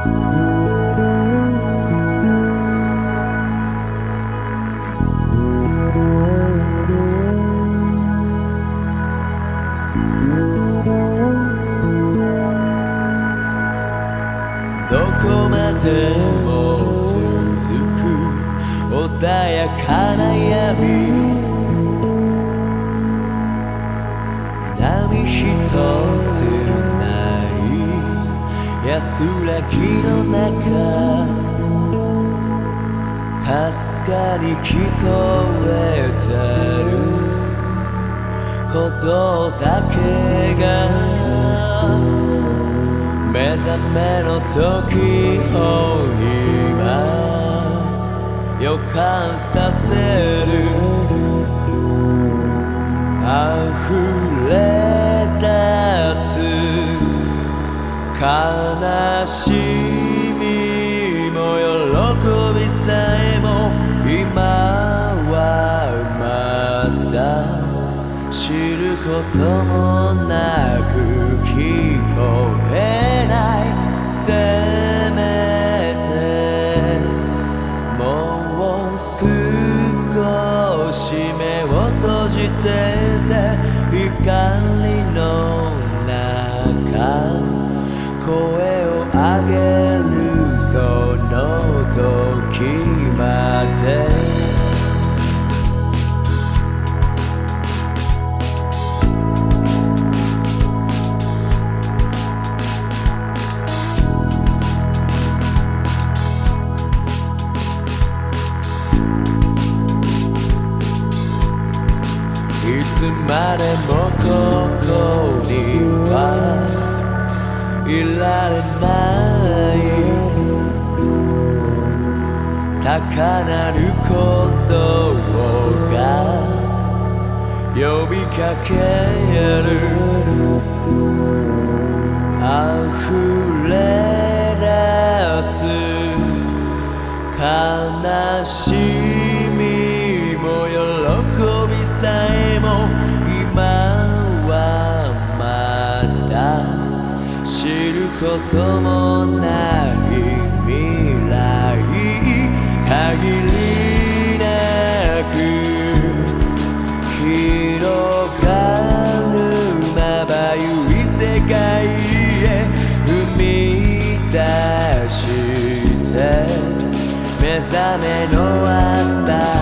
どこまでも続く穏やかな闇。波一つ安らぎの中かすかに聞こえてる。ことだけが目覚めの時を今予感させる。溢れ出す悲しみも喜びさえも今はまだ知ることもなく聞こえない。せめてもう少し目を閉じて。て光その時まで。いつまでもここにはいられない。高鳴る鼓動が呼びかける。溢れ出す悲しみも喜びさえも今はまだ知ることもない。出して目覚めの朝